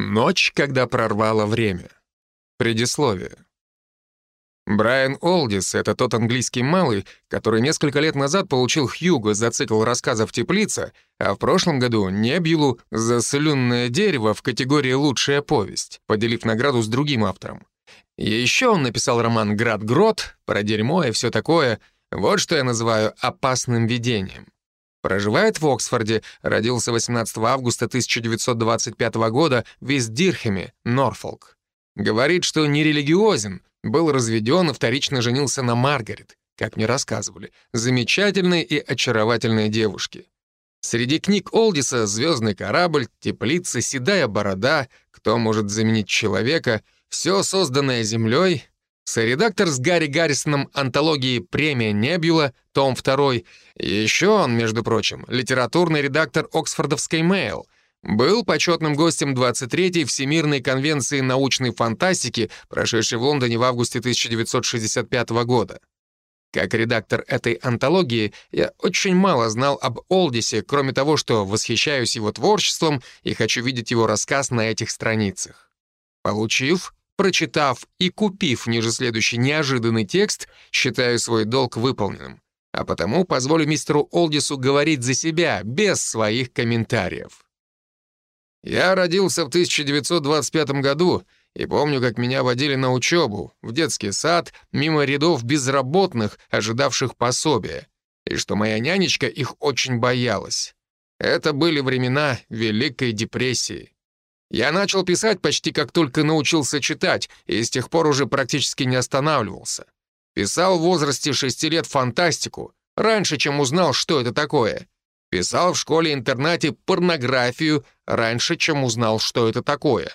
Ночь, когда прорвало время. Предисловие. Брайан Олдис — это тот английский малый, который несколько лет назад получил Хьюго за цикл рассказов «Теплица», а в прошлом году Небьюлу за «Слюнное дерево» в категории «Лучшая повесть», поделив награду с другим автором. Еще он написал роман «Град-грот» про дерьмо и все такое. Вот что я называю опасным видением. Проживает в Оксфорде, родился 18 августа 1925 года в Истдирхеме, Норфолк. Говорит, что не религиозен, был разведен и вторично женился на Маргарет, как мне рассказывали, замечательной и очаровательной девушке. Среди книг Олдиса «Звездный корабль», «Теплица», «Седая борода», «Кто может заменить человека», «Все созданное землей», Соредактор с Гарри Гаррисоном антологии «Премия Небюла», том 2. Еще он, между прочим, литературный редактор Оксфордовской «Мэйл», был почетным гостем 23-й Всемирной конвенции научной фантастики, прошедшей в Лондоне в августе 1965 года. Как редактор этой антологии, я очень мало знал об Олдисе, кроме того, что восхищаюсь его творчеством и хочу видеть его рассказ на этих страницах. Получив Прочитав и купив ниже следующий неожиданный текст, считаю свой долг выполненным. А потому позволю мистеру Олдису говорить за себя, без своих комментариев. Я родился в 1925 году и помню, как меня водили на учебу, в детский сад, мимо рядов безработных, ожидавших пособия, и что моя нянечка их очень боялась. Это были времена Великой депрессии. Я начал писать почти как только научился читать, и с тех пор уже практически не останавливался. Писал в возрасте шести лет фантастику, раньше, чем узнал, что это такое. Писал в школе-интернате порнографию, раньше, чем узнал, что это такое.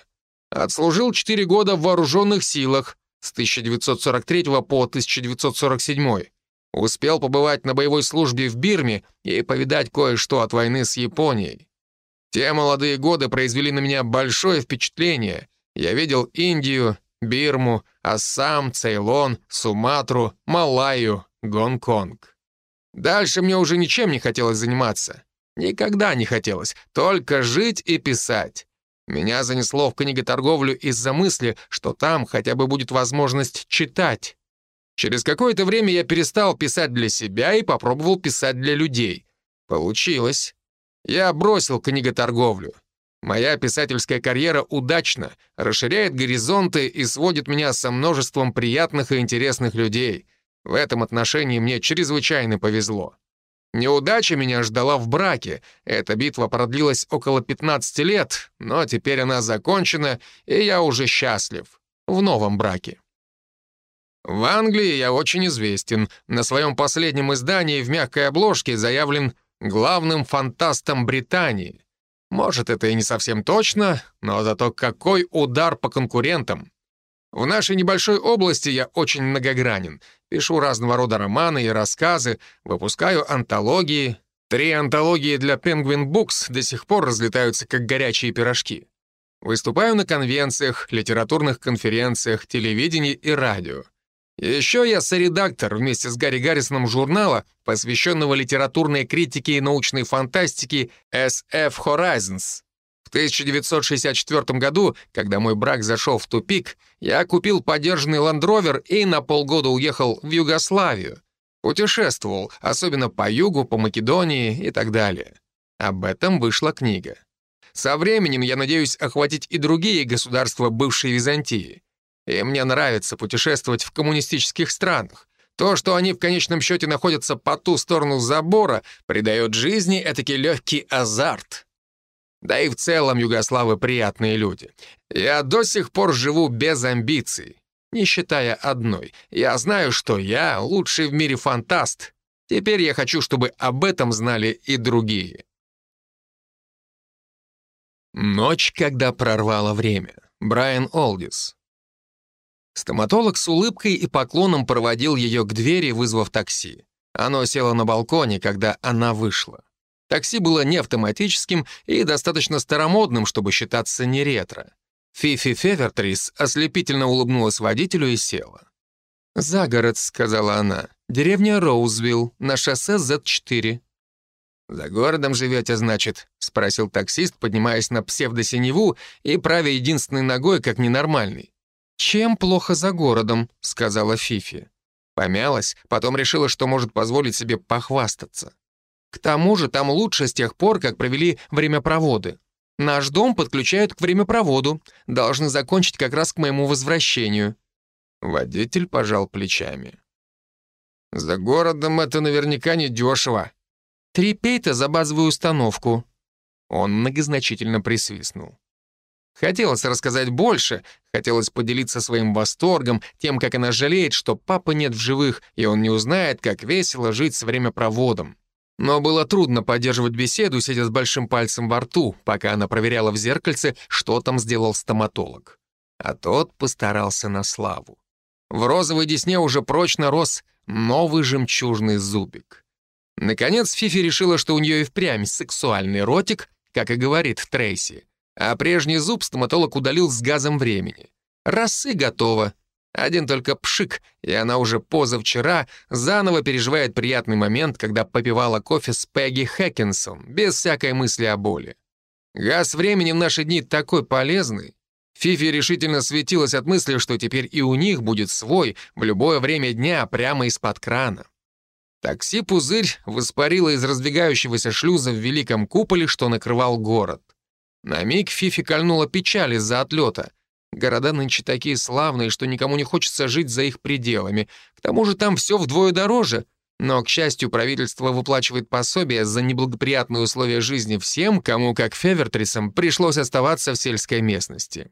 Отслужил четыре года в вооруженных силах с 1943 по 1947. Успел побывать на боевой службе в Бирме и повидать кое-что от войны с Японией. Те молодые годы произвели на меня большое впечатление. Я видел Индию, Бирму, Ассам, Цейлон, Суматру, Малайю, Гонконг. Дальше мне уже ничем не хотелось заниматься. Никогда не хотелось, только жить и писать. Меня занесло в книготорговлю из-за мысли, что там хотя бы будет возможность читать. Через какое-то время я перестал писать для себя и попробовал писать для людей. Получилось. Я бросил книготорговлю. Моя писательская карьера удачна, расширяет горизонты и сводит меня со множеством приятных и интересных людей. В этом отношении мне чрезвычайно повезло. Неудача меня ждала в браке. Эта битва продлилась около 15 лет, но теперь она закончена, и я уже счастлив. В новом браке. В Англии я очень известен. На своем последнем издании в мягкой обложке заявлен главным фантастом Британии. Может, это и не совсем точно, но зато какой удар по конкурентам. В нашей небольшой области я очень многогранен. Пишу разного рода романы и рассказы, выпускаю антологии. Три антологии для Penguin Books до сих пор разлетаются как горячие пирожки. Выступаю на конвенциях, литературных конференциях, телевидении и радио. Еще я соредактор вместе с Гарри Гаррисоном журнала, посвященного литературной критике и научной фантастике SF Horizons. В 1964 году, когда мой брак зашел в тупик, я купил подержанный Rover и на полгода уехал в Югославию. Путешествовал, особенно по югу, по Македонии и так далее. Об этом вышла книга. Со временем я надеюсь охватить и другие государства бывшей Византии. И мне нравится путешествовать в коммунистических странах. То, что они в конечном счете находятся по ту сторону забора, придает жизни этакий легкий азарт. Да и в целом югославы приятные люди. Я до сих пор живу без амбиций, не считая одной. Я знаю, что я лучший в мире фантаст. Теперь я хочу, чтобы об этом знали и другие. Ночь, когда прорвало время. Брайан Олдис. Стоматолог с улыбкой и поклоном проводил ее к двери, вызвав такси. Оно село на балконе, когда она вышла. Такси было не автоматическим и достаточно старомодным, чтобы считаться не ретро. Фифи Февертрис ослепительно улыбнулась водителю и села. «За город», — сказала она. «Деревня Роузвилл, на шоссе Z4». «За городом живете, значит?» — спросил таксист, поднимаясь на псевдосиневу и правя единственной ногой, как ненормальный. «Чем плохо за городом?» — сказала Фифи. Помялась, потом решила, что может позволить себе похвастаться. К тому же там лучше с тех пор, как провели времяпроводы. Наш дом подключают к времяпроводу. Должны закончить как раз к моему возвращению». Водитель пожал плечами. «За городом это наверняка не дешево. Три пейта за базовую установку». Он многозначительно присвистнул. Хотелось рассказать больше, хотелось поделиться своим восторгом, тем, как она жалеет, что папы нет в живых, и он не узнает, как весело жить с времяпроводом. Но было трудно поддерживать беседу, сидя с большим пальцем во рту, пока она проверяла в зеркальце, что там сделал стоматолог. А тот постарался на славу. В розовой десне уже прочно рос новый жемчужный зубик. Наконец Фифи решила, что у нее и впрямь сексуальный ротик, как и говорит Трейси. А прежний зуб стоматолог удалил с газом времени. Раз и готово. Один только пшик, и она уже позавчера заново переживает приятный момент, когда попивала кофе с Пегги Хэккинсон, без всякой мысли о боли. Газ времени в наши дни такой полезный. Фифи решительно светилась от мысли, что теперь и у них будет свой в любое время дня прямо из-под крана. Такси-пузырь воспарило из раздвигающегося шлюза в великом куполе, что накрывал город. На миг Фифи кольнула печаль из-за отлета — Города нынче такие славные, что никому не хочется жить за их пределами. К тому же там все вдвое дороже. Но, к счастью, правительство выплачивает пособие за неблагоприятные условия жизни всем, кому, как Февертрисам, пришлось оставаться в сельской местности.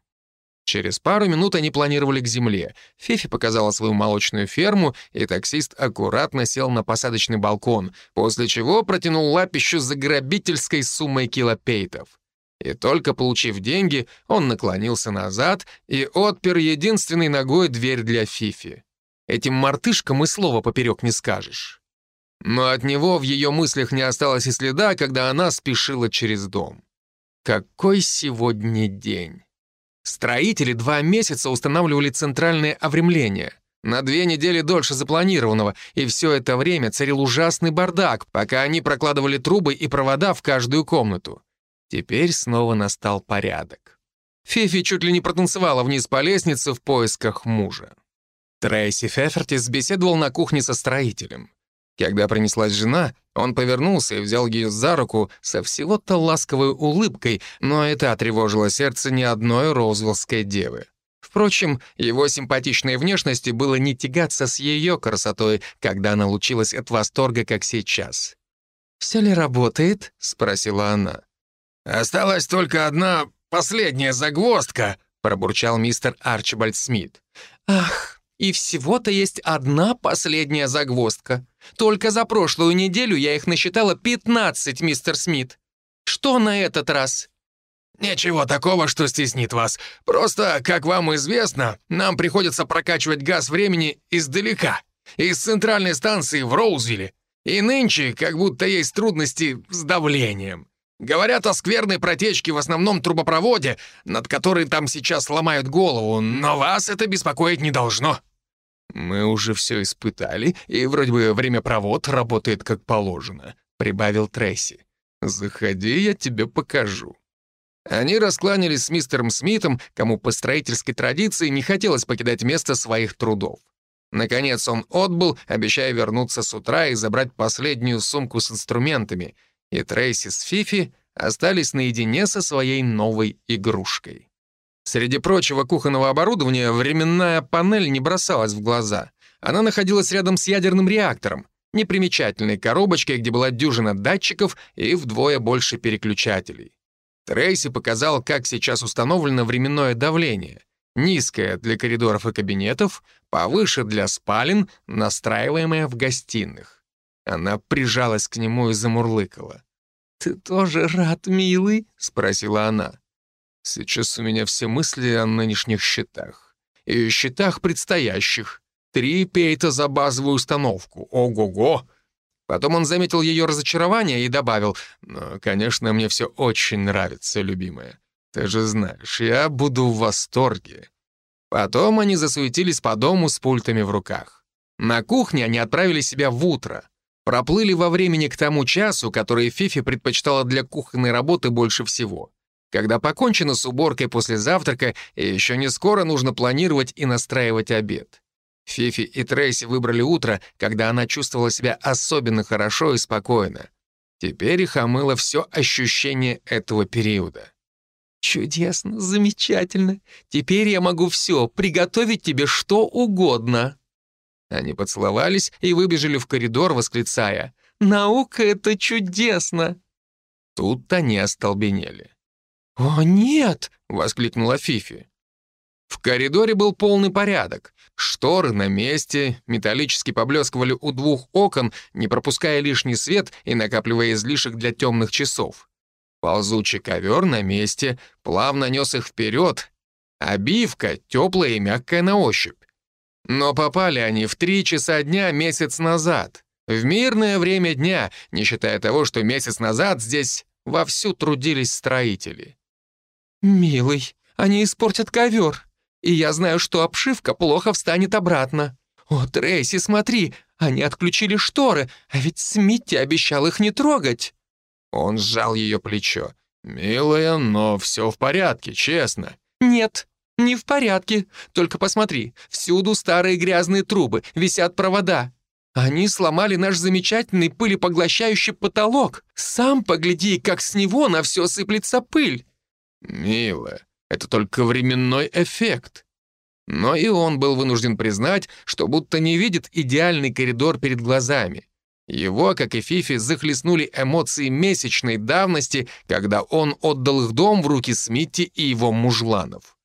Через пару минут они планировали к земле. Фифи показала свою молочную ферму, и таксист аккуратно сел на посадочный балкон, после чего протянул лапищу за грабительской суммой килопейтов. И только получив деньги, он наклонился назад и отпер единственной ногой дверь для Фифи. Этим мартышкам и слова поперек не скажешь. Но от него в ее мыслях не осталось и следа, когда она спешила через дом. Какой сегодня день! Строители два месяца устанавливали центральное овремление. На две недели дольше запланированного, и все это время царил ужасный бардак, пока они прокладывали трубы и провода в каждую комнату. Теперь снова настал порядок. Фифи чуть ли не протанцевала вниз по лестнице в поисках мужа. Трейси Фефертис беседовал на кухне со строителем. Когда принеслась жена, он повернулся и взял ее за руку со всего-то ласковой улыбкой, но это отревожило сердце ни одной роузвиллской девы. Впрочем, его симпатичной внешности было не тягаться с ее красотой, когда она лучилась от восторга, как сейчас. «Все ли работает?» — спросила она. «Осталась только одна последняя загвоздка», — пробурчал мистер Арчибальд Смит. «Ах, и всего-то есть одна последняя загвоздка. Только за прошлую неделю я их насчитала 15, мистер Смит. Что на этот раз?» «Ничего такого, что стеснит вас. Просто, как вам известно, нам приходится прокачивать газ времени издалека, из центральной станции в Роузвилле. И нынче как будто есть трудности с давлением. Говорят о скверной протечке в основном трубопроводе, над которой там сейчас ломают голову, но вас это беспокоить не должно». «Мы уже все испытали, и вроде бы времяпровод работает как положено», — прибавил Трейси. «Заходи, я тебе покажу». Они раскланялись с мистером Смитом, кому по строительской традиции не хотелось покидать место своих трудов. Наконец он отбыл, обещая вернуться с утра и забрать последнюю сумку с инструментами — и Трейси с Фифи остались наедине со своей новой игрушкой. Среди прочего кухонного оборудования временная панель не бросалась в глаза. Она находилась рядом с ядерным реактором, непримечательной коробочкой, где была дюжина датчиков и вдвое больше переключателей. Трейси показал, как сейчас установлено временное давление. Низкое для коридоров и кабинетов, повыше для спален, настраиваемое в гостиных. Она прижалась к нему и замурлыкала. «Ты тоже рад, милый?» — спросила она. «Сейчас у меня все мысли о нынешних счетах. И счетах предстоящих. Три пейта за базовую установку. Ого-го!» Потом он заметил ее разочарование и добавил, «Но, конечно, мне все очень нравится, любимая. Ты же знаешь, я буду в восторге». Потом они засуетились по дому с пультами в руках. На кухне они отправили себя в утро. Проплыли во времени к тому часу, который Фифи предпочитала для кухонной работы больше всего. Когда покончено с уборкой после завтрака, и еще не скоро нужно планировать и настраивать обед. Фифи и Трейси выбрали утро, когда она чувствовала себя особенно хорошо и спокойно. Теперь их омыло все ощущение этого периода. «Чудесно, замечательно. Теперь я могу все, приготовить тебе что угодно». Они поцеловались и выбежали в коридор, восклицая «Наука — это чудесно!» Тут они остолбенели. «О, нет!» — воскликнула Фифи. В коридоре был полный порядок. Шторы на месте, металлически поблескивали у двух окон, не пропуская лишний свет и накапливая излишек для темных часов. Ползучий ковер на месте плавно нес их вперед. Обивка теплая и мягкая на ощупь. Но попали они в три часа дня месяц назад. В мирное время дня, не считая того, что месяц назад здесь вовсю трудились строители. «Милый, они испортят ковер, и я знаю, что обшивка плохо встанет обратно. О, Трейси, смотри, они отключили шторы, а ведь Смитти обещал их не трогать». Он сжал ее плечо. «Милая, но все в порядке, честно». «Нет, не в порядке. Только посмотри, всюду старые грязные трубы, висят провода. Они сломали наш замечательный пылепоглощающий потолок. Сам погляди, как с него на все сыплется пыль. Мило, это только временной эффект. Но и он был вынужден признать, что будто не видит идеальный коридор перед глазами. Его, как и Фифи, захлестнули эмоции месячной давности, когда он отдал их дом в руки Смитти и его мужланов.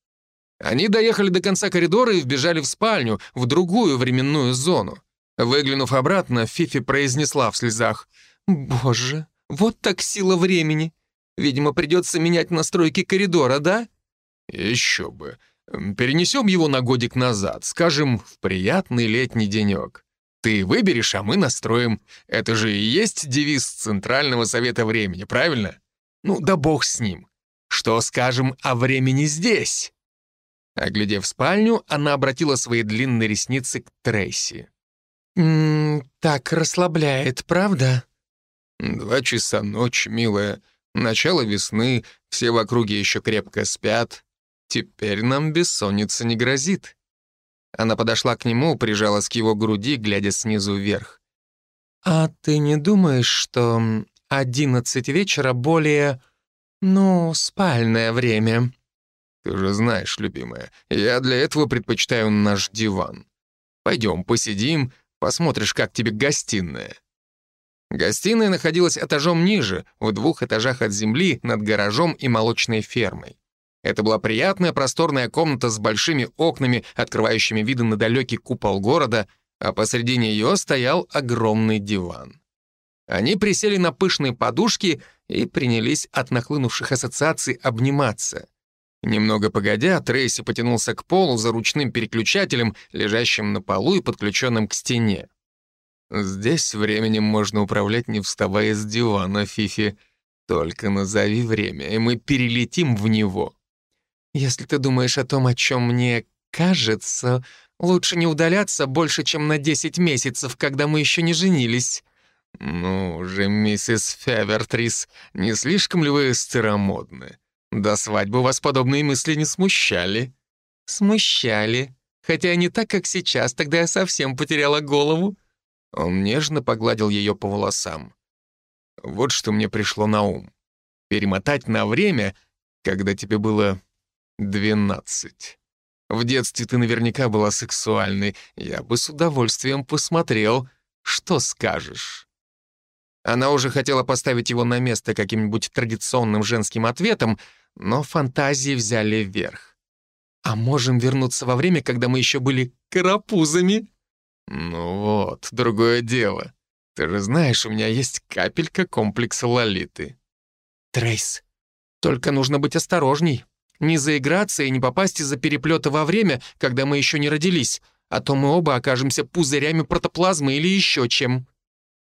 Они доехали до конца коридора и вбежали в спальню, в другую временную зону. Выглянув обратно, Фифи произнесла в слезах. «Боже, вот так сила времени. Видимо, придется менять настройки коридора, да?» «Еще бы. Перенесем его на годик назад, скажем, в приятный летний денек. Ты выберешь, а мы настроим. Это же и есть девиз Центрального Совета Времени, правильно? Ну да бог с ним. Что скажем о времени здесь?» Оглядев спальню, она обратила свои длинные ресницы к Трейси. «М -м, «Так расслабляет, правда?» «Два часа ночи, милая. Начало весны, все в округе еще крепко спят. Теперь нам бессонница не грозит». Она подошла к нему, прижалась к его груди, глядя снизу вверх. «А ты не думаешь, что одиннадцать вечера более, ну, спальное время?» «Ты же знаешь, любимая, я для этого предпочитаю наш диван. Пойдем, посидим, посмотришь, как тебе гостиная». Гостиная находилась этажом ниже, в двух этажах от земли, над гаражом и молочной фермой. Это была приятная просторная комната с большими окнами, открывающими виды на далекий купол города, а посреди нее стоял огромный диван. Они присели на пышные подушки и принялись от нахлынувших ассоциаций обниматься. Немного погодя, Трейси потянулся к полу за ручным переключателем, лежащим на полу и подключенным к стене. «Здесь временем можно управлять, не вставая с дивана, Фифи. Только назови время, и мы перелетим в него». «Если ты думаешь о том, о чем мне кажется, лучше не удаляться больше, чем на 10 месяцев, когда мы еще не женились». «Ну же, миссис Февертрис, не слишком ли вы старомодны?» До свадьбы вас подобные мысли не смущали?» «Смущали. Хотя не так, как сейчас, тогда я совсем потеряла голову». Он нежно погладил ее по волосам. «Вот что мне пришло на ум. Перемотать на время, когда тебе было двенадцать. В детстве ты наверняка была сексуальной. Я бы с удовольствием посмотрел. Что скажешь?» Она уже хотела поставить его на место каким-нибудь традиционным женским ответом, но фантазии взяли вверх. «А можем вернуться во время, когда мы еще были карапузами?» «Ну вот, другое дело. Ты же знаешь, у меня есть капелька комплекса Лолиты». «Трейс, только нужно быть осторожней. Не заиграться и не попасть из-за переплета во время, когда мы еще не родились, а то мы оба окажемся пузырями протоплазмы или еще чем».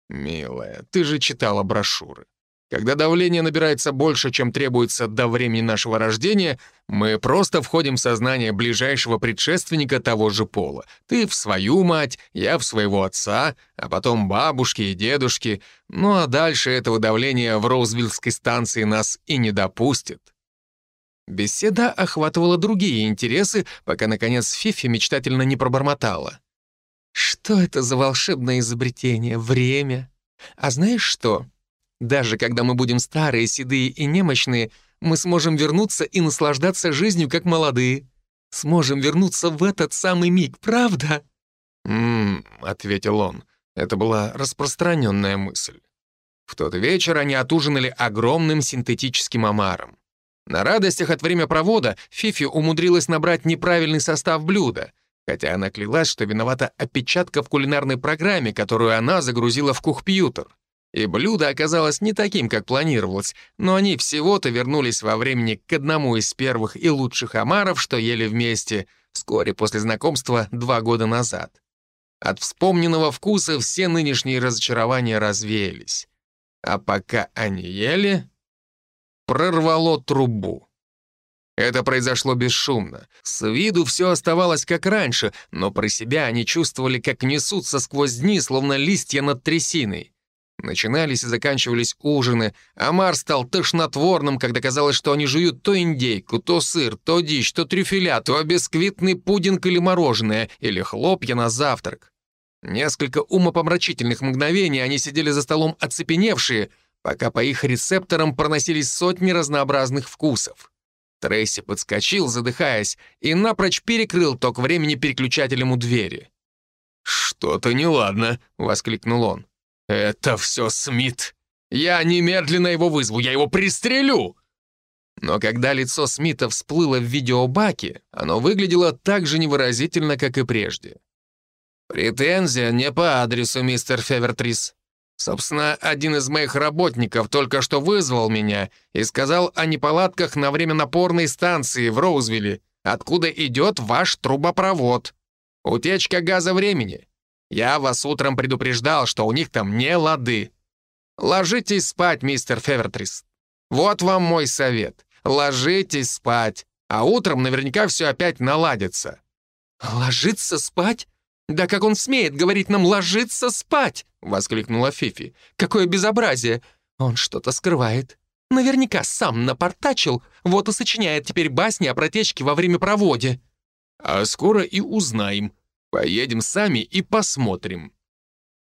«Милая, ты же читала брошюры. Когда давление набирается больше, чем требуется до времени нашего рождения, мы просто входим в сознание ближайшего предшественника того же пола. Ты в свою мать, я в своего отца, а потом бабушки и дедушки. Ну а дальше этого давления в Роузвиллской станции нас и не допустит. Беседа охватывала другие интересы, пока, наконец, Фифи мечтательно не пробормотала. «Что это за волшебное изобретение? Время? А знаешь что?» Даже когда мы будем старые, седые и немощные, мы сможем вернуться и наслаждаться жизнью, как молодые. Сможем вернуться в этот самый миг, правда?» «М-м», ответил он. Это была распространенная мысль. В тот вечер они отужинали огромным синтетическим омаром. На радостях от времяпровода Фифи умудрилась набрать неправильный состав блюда, хотя она клялась, что виновата опечатка в кулинарной программе, которую она загрузила в кухпьютер. И блюдо оказалось не таким, как планировалось, но они всего-то вернулись во времени к одному из первых и лучших омаров, что ели вместе, вскоре после знакомства два года назад. От вспомненного вкуса все нынешние разочарования развеялись. А пока они ели, прорвало трубу. Это произошло бесшумно. С виду все оставалось как раньше, но про себя они чувствовали, как несутся сквозь дни, словно листья над трясиной. Начинались и заканчивались ужины, а Мар стал тошнотворным, когда казалось, что они жуют то индейку, то сыр, то дичь, то трюфеля, то бисквитный пудинг или мороженое, или хлопья на завтрак. Несколько умопомрачительных мгновений они сидели за столом оцепеневшие, пока по их рецепторам проносились сотни разнообразных вкусов. Трейси подскочил, задыхаясь, и напрочь перекрыл ток времени переключателем у двери. «Что-то неладно», — воскликнул он. «Это все Смит. Я немедленно его вызову, я его пристрелю!» Но когда лицо Смита всплыло в видеобаке, оно выглядело так же невыразительно, как и прежде. «Претензия не по адресу, мистер Февертрис. Собственно, один из моих работников только что вызвал меня и сказал о неполадках на время напорной станции в Роузвилле, откуда идет ваш трубопровод. Утечка газа времени. Я вас утром предупреждал, что у них там не лады. Ложитесь спать, мистер Февертрис. Вот вам мой совет. Ложитесь спать, а утром наверняка все опять наладится». «Ложиться спать? Да как он смеет говорить нам «ложиться спать»?» — воскликнула Фифи. «Какое безобразие! Он что-то скрывает. Наверняка сам напортачил, вот и сочиняет теперь басни о протечке во время проводе». «А скоро и узнаем», Поедем сами и посмотрим».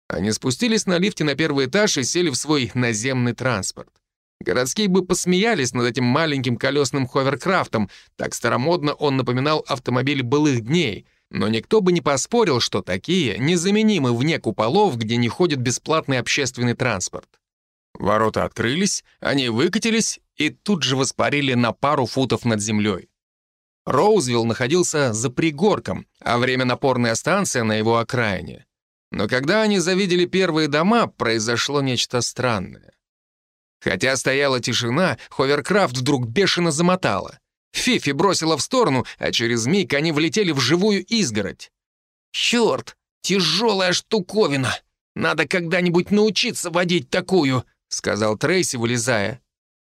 Они спустились на лифте на первый этаж и сели в свой наземный транспорт. Городские бы посмеялись над этим маленьким колесным ховеркрафтом, так старомодно он напоминал автомобиль былых дней, но никто бы не поспорил, что такие незаменимы вне куполов, где не ходит бесплатный общественный транспорт. Ворота открылись, они выкатились и тут же воспарили на пару футов над землей. Роузвилл находился за пригорком, а время напорная станция на его окраине. Но когда они завидели первые дома, произошло нечто странное. Хотя стояла тишина, ховеркрафт вдруг бешено замотало. Фифи бросила в сторону, а через миг они влетели в живую изгородь. «Черт, тяжелая штуковина! Надо когда-нибудь научиться водить такую», — сказал Трейси, вылезая.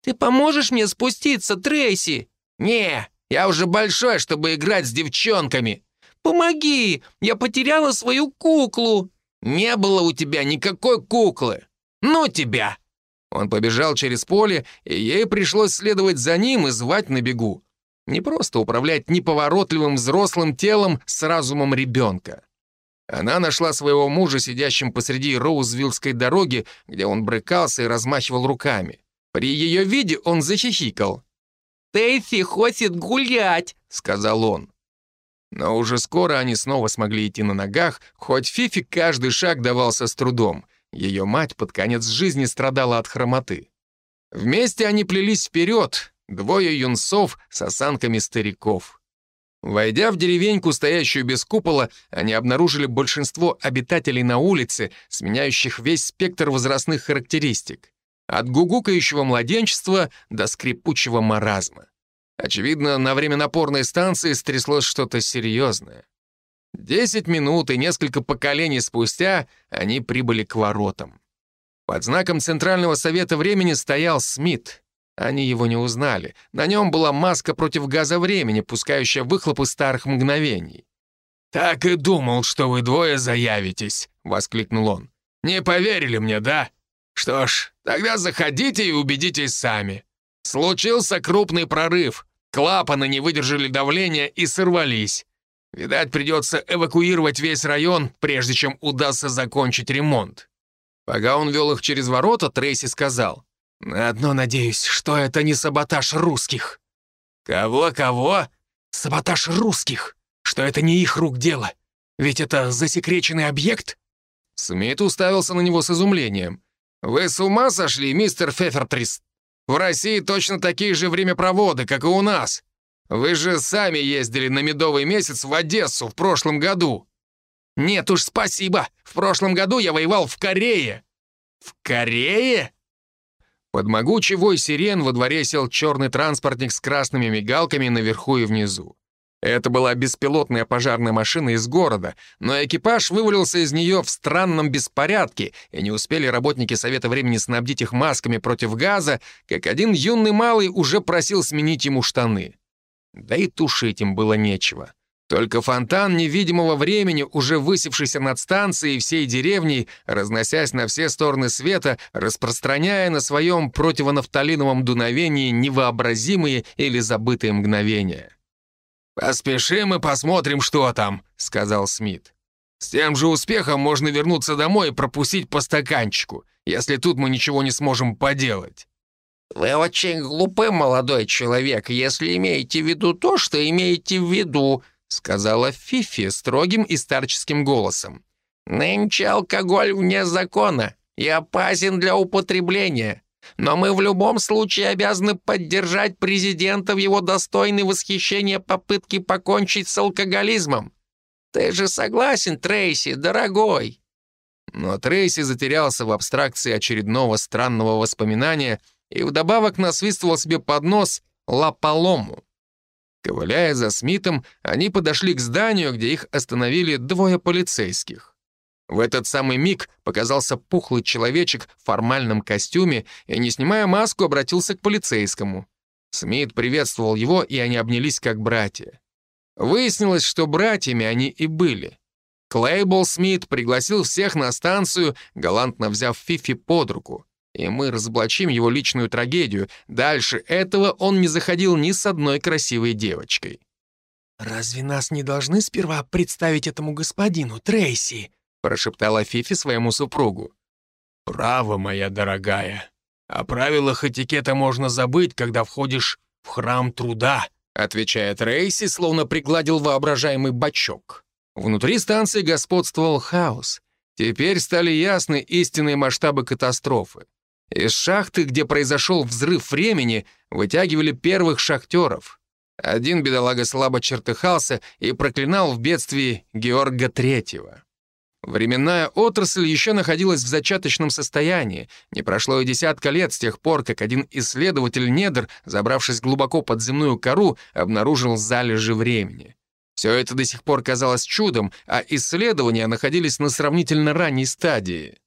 «Ты поможешь мне спуститься, Трейси?» «Не, я уже большой, чтобы играть с девчонками». «Помоги! Я потеряла свою куклу!» «Не было у тебя никакой куклы! Ну тебя!» Он побежал через поле, и ей пришлось следовать за ним и звать на бегу. Не просто управлять неповоротливым взрослым телом с разумом ребенка. Она нашла своего мужа, сидящим посреди Роузвиллской дороги, где он брыкался и размахивал руками. При ее виде он захихикал. «Тэффи хочет гулять», — сказал он. Но уже скоро они снова смогли идти на ногах, хоть Фифи каждый шаг давался с трудом. Ее мать под конец жизни страдала от хромоты. Вместе они плелись вперед, двое юнцов с осанками стариков. Войдя в деревеньку, стоящую без купола, они обнаружили большинство обитателей на улице, сменяющих весь спектр возрастных характеристик. От гугукающего младенчества до скрипучего маразма. Очевидно, на время напорной станции стряслось что-то серьезное. Десять минут и несколько поколений спустя они прибыли к воротам. Под знаком Центрального Совета Времени стоял Смит. Они его не узнали. На нем была маска против газа времени, пускающая выхлопы старых мгновений. «Так и думал, что вы двое заявитесь», — воскликнул он. «Не поверили мне, да? Что ж, тогда заходите и убедитесь сами. Случился крупный прорыв. Клапаны не выдержали давления и сорвались. Видать, придется эвакуировать весь район, прежде чем удастся закончить ремонт». Пока он вел их через ворота, Трейси сказал. «На одно надеюсь, что это не саботаж русских». «Кого-кого?» «Саботаж русских. Что это не их рук дело. Ведь это засекреченный объект?» Смит уставился на него с изумлением. «Вы с ума сошли, мистер Фефертрис? В России точно такие же времяпроводы, как и у нас. Вы же сами ездили на медовый месяц в Одессу в прошлом году». «Нет уж, спасибо. В прошлом году я воевал в Корее». «В Корее?» Под могучий вой сирен во дворе сел черный транспортник с красными мигалками наверху и внизу. Это была беспилотная пожарная машина из города, но экипаж вывалился из нее в странном беспорядке, и не успели работники Совета Времени снабдить их масками против газа, как один юный малый уже просил сменить ему штаны. Да и тушить им было нечего. Только фонтан невидимого времени, уже высевшийся над станцией всей деревней, разносясь на все стороны света, распространяя на своем противонафталиновом дуновении невообразимые или забытые мгновения. «Поспешим и посмотрим, что там», — сказал Смит. «С тем же успехом можно вернуться домой и пропустить по стаканчику, если тут мы ничего не сможем поделать». «Вы очень глупый молодой человек, если имеете в виду то, что имеете в виду», сказала Фифи строгим и старческим голосом. «Нынче алкоголь вне закона и опасен для употребления. Но мы в любом случае обязаны поддержать президента в его достойной восхищения попытки покончить с алкоголизмом. Ты же согласен, Трейси, дорогой?» Но Трейси затерялся в абстракции очередного странного воспоминания и вдобавок насвистывал себе под нос «Лаполому». Ковыляя за Смитом, они подошли к зданию, где их остановили двое полицейских. В этот самый миг показался пухлый человечек в формальном костюме и, не снимая маску, обратился к полицейскому. Смит приветствовал его, и они обнялись как братья. Выяснилось, что братьями они и были. Клейбл Смит пригласил всех на станцию, галантно взяв Фифи под руку и мы разоблачим его личную трагедию. Дальше этого он не заходил ни с одной красивой девочкой. «Разве нас не должны сперва представить этому господину, Трейси?» Прошептала Фифи своему супругу. «Право, моя дорогая. О правилах этикета можно забыть, когда входишь в храм труда», отвечает Трейси, словно пригладил воображаемый бачок. Внутри станции господствовал хаос. Теперь стали ясны истинные масштабы катастрофы. Из шахты, где произошел взрыв времени, вытягивали первых шахтеров. Один бедолага слабо чертыхался и проклинал в бедствии Георга Третьего. Временная отрасль еще находилась в зачаточном состоянии. Не прошло и десятка лет с тех пор, как один исследователь недр, забравшись глубоко под земную кору, обнаружил залежи времени. Все это до сих пор казалось чудом, а исследования находились на сравнительно ранней стадии.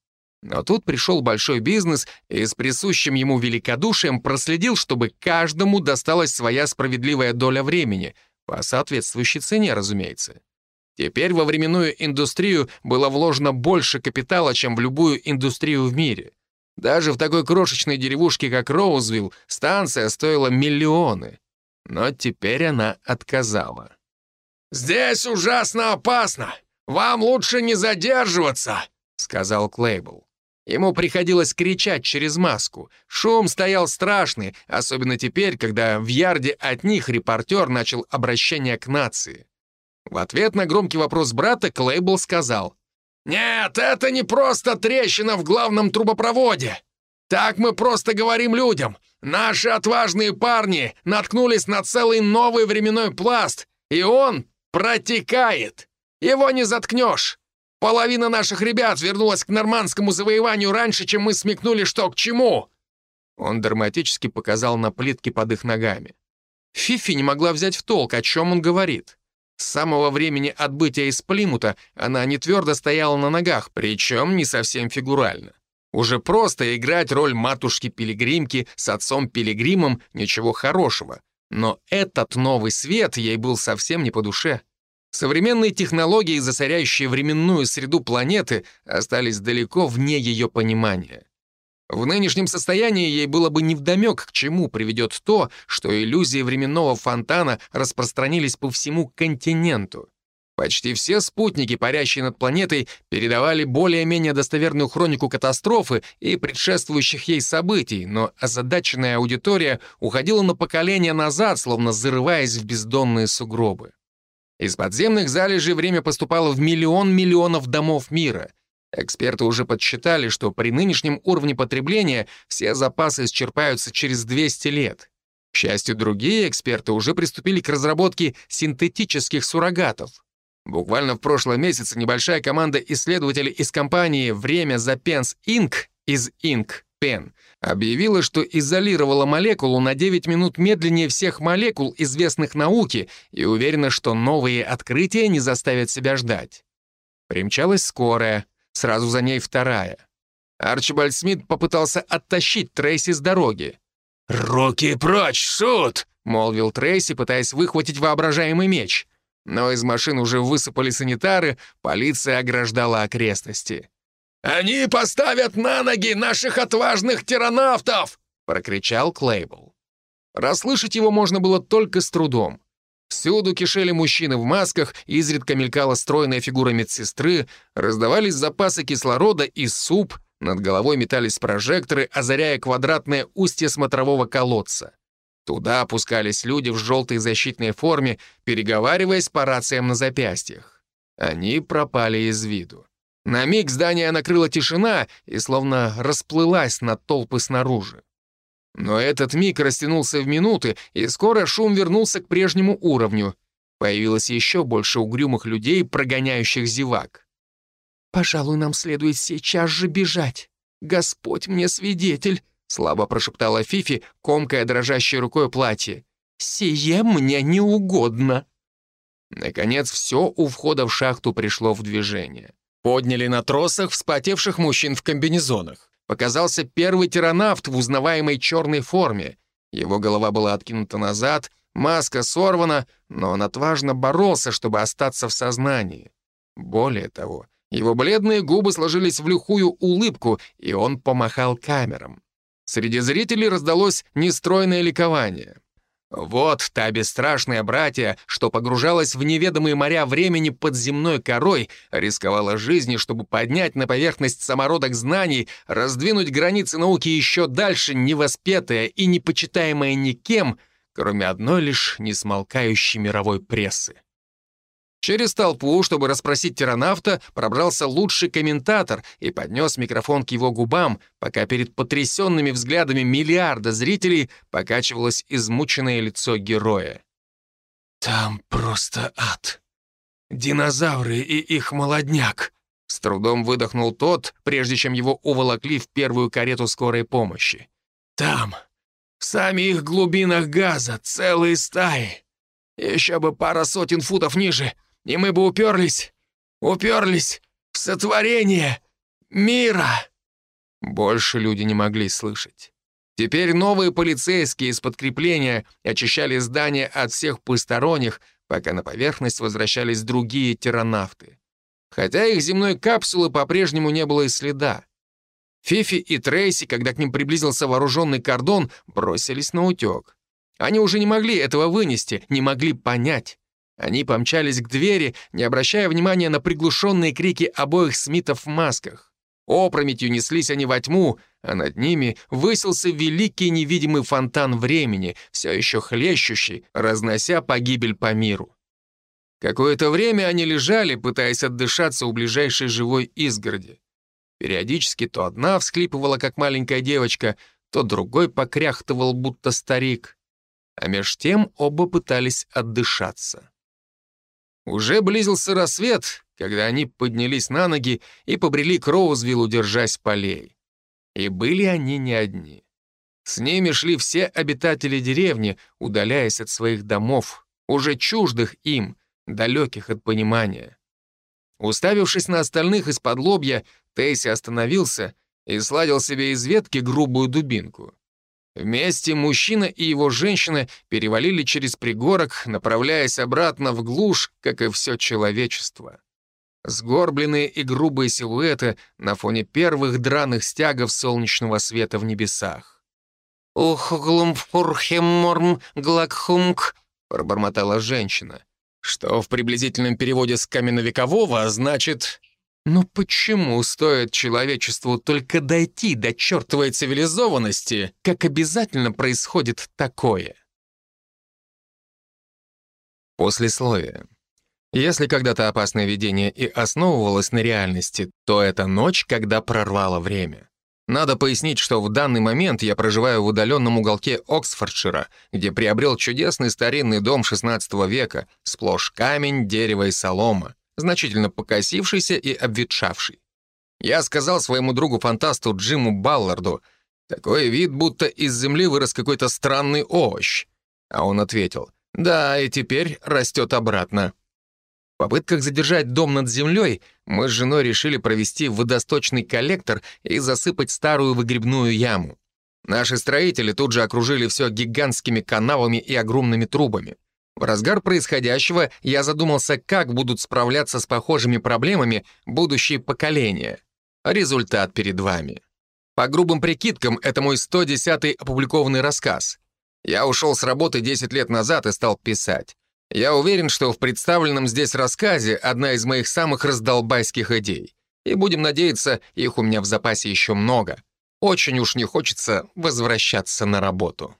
Но тут пришел большой бизнес и с присущим ему великодушием проследил, чтобы каждому досталась своя справедливая доля времени, по соответствующей цене, разумеется. Теперь во временную индустрию было вложено больше капитала, чем в любую индустрию в мире. Даже в такой крошечной деревушке, как Роузвилл, станция стоила миллионы. Но теперь она отказала. «Здесь ужасно опасно! Вам лучше не задерживаться!» — сказал Клейбл. Ему приходилось кричать через маску. Шум стоял страшный, особенно теперь, когда в ярде от них репортер начал обращение к нации. В ответ на громкий вопрос брата Клейбл сказал, «Нет, это не просто трещина в главном трубопроводе. Так мы просто говорим людям. Наши отважные парни наткнулись на целый новый временной пласт, и он протекает. Его не заткнешь. Половина наших ребят вернулась к нормандскому завоеванию раньше, чем мы смекнули, что к чему!» Он драматически показал на плитки под их ногами. Фифи не могла взять в толк, о чем он говорит. С самого времени отбытия из Плимута она не твердо стояла на ногах, причем не совсем фигурально. Уже просто играть роль матушки-пилигримки с отцом-пилигримом — ничего хорошего. Но этот новый свет ей был совсем не по душе. Современные технологии, засоряющие временную среду планеты, остались далеко вне ее понимания. В нынешнем состоянии ей было бы невдомек, к чему приведет то, что иллюзии временного фонтана распространились по всему континенту. Почти все спутники, парящие над планетой, передавали более-менее достоверную хронику катастрофы и предшествующих ей событий, но озадаченная аудитория уходила на поколение назад, словно зарываясь в бездонные сугробы. Из подземных залежей время поступало в миллион миллионов домов мира. Эксперты уже подсчитали, что при нынешнем уровне потребления все запасы исчерпаются через 200 лет. К счастью, другие эксперты уже приступили к разработке синтетических суррогатов. Буквально в прошлом месяце небольшая команда исследователей из компании «Время за Пенс Инк» из Инк Пен объявила, что изолировала молекулу на 9 минут медленнее всех молекул, известных науке, и уверена, что новые открытия не заставят себя ждать. Примчалась скорая, сразу за ней вторая. Арчибальд Смит попытался оттащить Трейси с дороги. «Руки прочь, шут!» — молвил Трейси, пытаясь выхватить воображаемый меч — но из машин уже высыпали санитары, полиция ограждала окрестности. «Они поставят на ноги наших отважных тиранавтов!» — прокричал Клейбл. Расслышать его можно было только с трудом. Всюду кишели мужчины в масках, изредка мелькала стройная фигура медсестры, раздавались запасы кислорода и суп, над головой метались прожекторы, озаряя квадратное устье смотрового колодца. Туда опускались люди в желтой защитной форме, переговариваясь по рациям на запястьях. Они пропали из виду. На миг здание накрыла тишина и словно расплылась на толпы снаружи. Но этот миг растянулся в минуты, и скоро шум вернулся к прежнему уровню. Появилось еще больше угрюмых людей, прогоняющих зевак. «Пожалуй, нам следует сейчас же бежать. Господь мне свидетель», — слабо прошептала Фифи, комкая дрожащей рукой платье. «Сие мне не угодно». Наконец, все у входа в шахту пришло в движение. Подняли на тросах вспотевших мужчин в комбинезонах. Показался первый тиранавт в узнаваемой черной форме. Его голова была откинута назад, маска сорвана, но он отважно боролся, чтобы остаться в сознании. Более того, его бледные губы сложились в лихую улыбку, и он помахал камерам. Среди зрителей раздалось нестройное ликование. Вот та бесстрашная братья, что погружалась в неведомые моря времени под земной корой, рисковала жизнью, чтобы поднять на поверхность самородок знаний, раздвинуть границы науки еще дальше, невоспетая и непочитаемая никем, кроме одной лишь несмолкающей мировой прессы. Через толпу, чтобы расспросить тиранавта, пробрался лучший комментатор и поднес микрофон к его губам, пока перед потрясенными взглядами миллиарда зрителей покачивалось измученное лицо героя. «Там просто ад. Динозавры и их молодняк», — с трудом выдохнул тот, прежде чем его уволокли в первую карету скорой помощи. «Там, в сами их глубинах газа, целые стаи. Еще бы пара сотен футов ниже — и мы бы уперлись, уперлись в сотворение мира!» Больше люди не могли слышать. Теперь новые полицейские из подкрепления очищали здание от всех посторонних, пока на поверхность возвращались другие тиранавты. Хотя их земной капсулы по-прежнему не было и следа. Фифи и Трейси, когда к ним приблизился вооруженный кордон, бросились на утек. Они уже не могли этого вынести, не могли понять. Они помчались к двери, не обращая внимания на приглушенные крики обоих Смитов в масках. Опрометью неслись они во тьму, а над ними высился великий невидимый фонтан времени, все еще хлещущий, разнося погибель по миру. Какое-то время они лежали, пытаясь отдышаться у ближайшей живой изгороди. Периодически то одна всхлипывала, как маленькая девочка, то другой покряхтывал, будто старик. А меж тем оба пытались отдышаться. Уже близился рассвет, когда они поднялись на ноги и побрели к Роузвиллу, держась полей. И были они не одни. С ними шли все обитатели деревни, удаляясь от своих домов, уже чуждых им, далеких от понимания. Уставившись на остальных из-под лобья, Тейси остановился и сладил себе из ветки грубую дубинку. Вместе мужчина и его женщина перевалили через пригорок, направляясь обратно в глушь, как и все человечество. Сгорбленные и грубые силуэты на фоне первых драных стягов солнечного света в небесах. «Ух, глумфурхемморм глакхумк», — пробормотала женщина. Что в приблизительном переводе с каменновекового значит но почему стоит человечеству только дойти до чертовой цивилизованности, как обязательно происходит такое? Послесловие. Если когда-то опасное видение и основывалось на реальности, то это ночь, когда прорвало время. Надо пояснить, что в данный момент я проживаю в удаленном уголке Оксфордшира, где приобрел чудесный старинный дом XVI века, сплошь камень, дерево и солома значительно покосившийся и обветшавший. Я сказал своему другу-фантасту Джиму Балларду, такой вид, будто из земли вырос какой-то странный овощ. А он ответил, да, и теперь растет обратно. В попытках задержать дом над землей мы с женой решили провести водосточный коллектор и засыпать старую выгребную яму. Наши строители тут же окружили все гигантскими канавами и огромными трубами. В разгар происходящего я задумался, как будут справляться с похожими проблемами будущие поколения. Результат перед вами. По грубым прикидкам, это мой 110-й опубликованный рассказ. Я ушел с работы 10 лет назад и стал писать. Я уверен, что в представленном здесь рассказе одна из моих самых раздолбайских идей. И будем надеяться, их у меня в запасе еще много. Очень уж не хочется возвращаться на работу.